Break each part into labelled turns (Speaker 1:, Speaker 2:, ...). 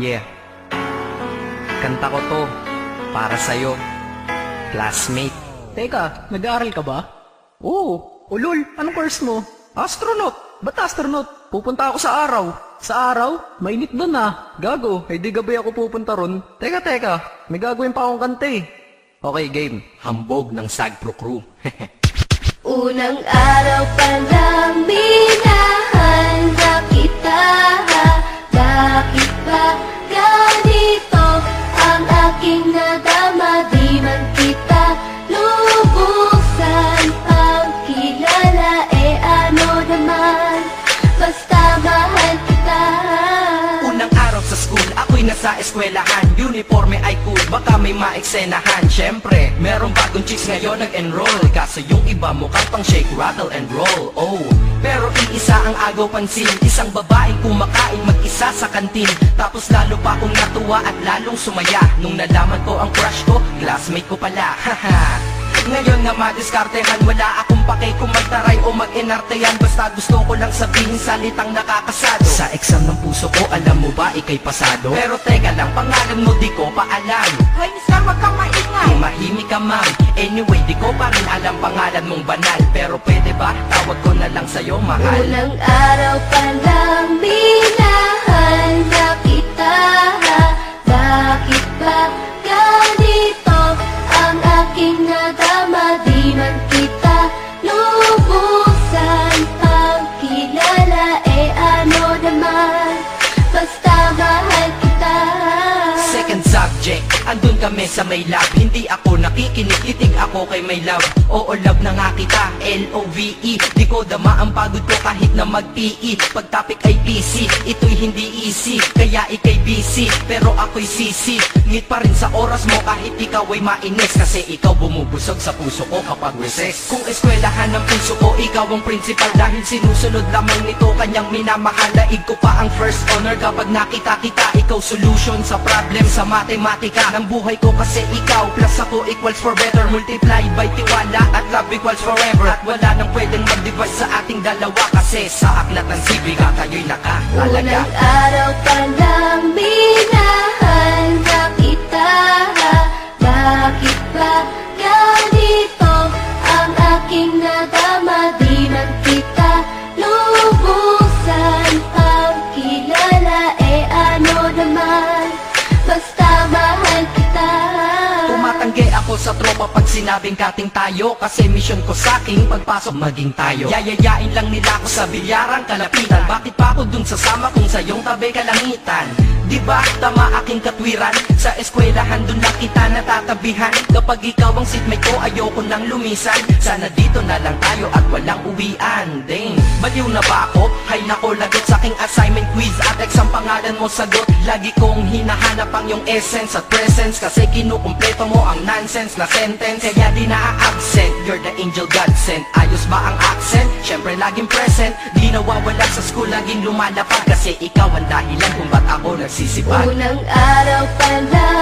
Speaker 1: Yeah. Kanta ko to para sa'yo, classmate.
Speaker 2: Teka, nag-aaral ka ba? Oo. Ulol, anong course mo? Astronaut. Ba't astronaut? Pupunta ako sa araw. Sa araw? Mainit doon ah. Gago, ay di gabi ako pupunta ron. Teka, teka. May gagawin pa akong kanta eh.
Speaker 1: Okay, game. Hambog ng Sagpro Crew.
Speaker 3: Unang araw pa lang minahanda kita Bakit
Speaker 1: nasa eskwelahan. Uniforme ay cool, baka may maeksenahan. Siyempre, merong bagong chicks ngayon nag-enroll. Kaso yung iba mukhang pang shake, rattle and roll. Oh, pero iisa ang agaw pansin. Isang babaeng kumakain mag-isa sa kantin. Tapos lalo pa akong natuwa at lalong sumaya. Nung nalaman ko ang crush ko, classmate ko pala. Haha ngayon nga madiskartehan Wala akong pake kung magtaray o mag-inartehan Basta gusto ko lang sabihin salitang nakakasado. Sa exam ng puso ko, alam mo ba ikay pasado? Pero teka lang, pangalan mo di ko pa alam. Hoy, sir, wag kang maingay. Tumahimik ka ma'am. Anyway, di ko pa rin alam pangalan mong banal. Pero pwede ba, tawag ko na lang sa'yo mahal.
Speaker 3: Unang araw pa lang
Speaker 1: subject, andun kami sa may lab. Hindi ako nakikinig, itig ako kay may love. Oo, love na nga kita, L-O-V-E Di ko dama ang pagod ko kahit na mag-PE Pag topic ay PC, ito'y hindi easy. Kaya ikay busy, pero ako'y sisi. Ngit pa rin sa oras mo kahit ikaw ay mainis. Kasi ikaw bumubusog sa puso ko kapag recess. Kung eskwelahan ng puso ko, ikaw ang principal. Dahil sinusunod lamang nito kanyang minamahal. Daig ko pa ang first honor kapag nakita kita. Ikaw solution sa problem sa matematika Ng buhay ko kasi ikaw Plus ako equals for better. Multiplied by tiwala at love equals forever. At wala nang pwedeng mag-divide sa ating dalawa Kasi sa aklat ng sibiga kayo'y nakahalaga
Speaker 3: Unang
Speaker 1: Tumatanggi ako sa tropa pag sinabing kating tayo. Kasi mission ko sa aking pagpasok maging tayo. Yayayain lang nila ako sa bilyarang kalapitan. Bakit pa ako dun sasama kung sa iyong tabi kalangitan? Di ba tama aking katwiran? Sa eskwelahan dun lang kita natatabihan Kapag ikaw ang seatmate ko ayoko nang lumisan. Sana dito na lang tayo at walang uwian Dang, baliw na ba ako? Hay nako lagot sa aking assignment quiz At exam pangalan mo sagot. Lagi kong hinahanap ang yung essence at presence. Kasi kinukumpleto mo ang nonsense na sentence Kaya di na-absent You're the angel God sent Ayos ba ang accent? Syempre laging present. Di nawawala sa school laging lumalapag. Kasi ikaw ang dahilan kung ba't ako nagsisipag
Speaker 3: Unang araw pa lang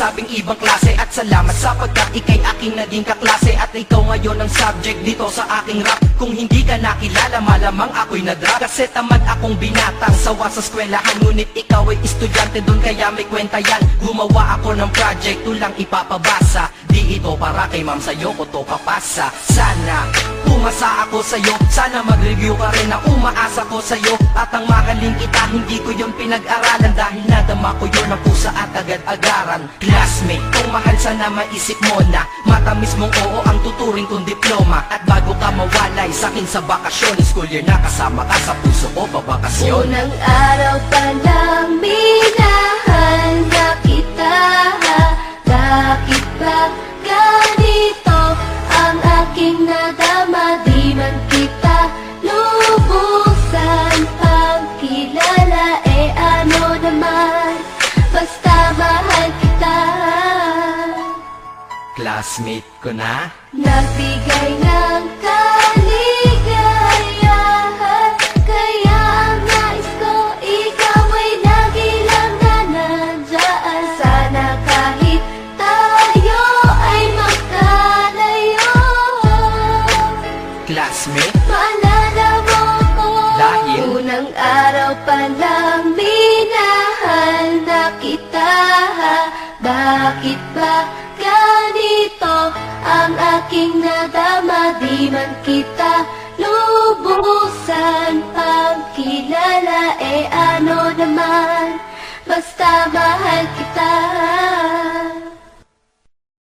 Speaker 1: Masasabing ibang klase. At salamat sapagkat ika'y aking naging kaklase. At ikaw ngayon ang subject dito sa aking rap. Kung hindi ka nakilala malamang ako'y nadrap Kasi tamad akong binatang sawa sa eskwelahan. Ngunit ikaw ay estudyante doon kaya may kwenta yan. Gumawa ako ng project tulang ipapabasa. Di ito para kay ma'am sa'yo ko to papasa. Sana Pumasa ako sa'yo Sana mag-review ka rin na umaasa ko sa'yo. At ang mahaling kita Hindi ko yun pinag-aralan. Dahil nadama ko yun ang pusa at agad-agaran. Classmate, kung mahal sana maisip mo na Matamis mong oo ang tuturing kong diploma. At bago ka mawalay sa'kin sa bakasyon School year na kasama ka sa puso ko babakasyon
Speaker 3: Unang araw pa lang minahanda classmate ko na Nagbigay ng kaligayahan Kaya ang nais ko, ikaw ay lagi na nandyan Sana kahit tayo ay magkalayo
Speaker 1: Classmate? Maalala mo ko Dahil? Unang araw pa lang minahal na
Speaker 3: kita Bakit aking nadama Di man kita lubusan. Pagkilala e ano naman? Basta mahal kita.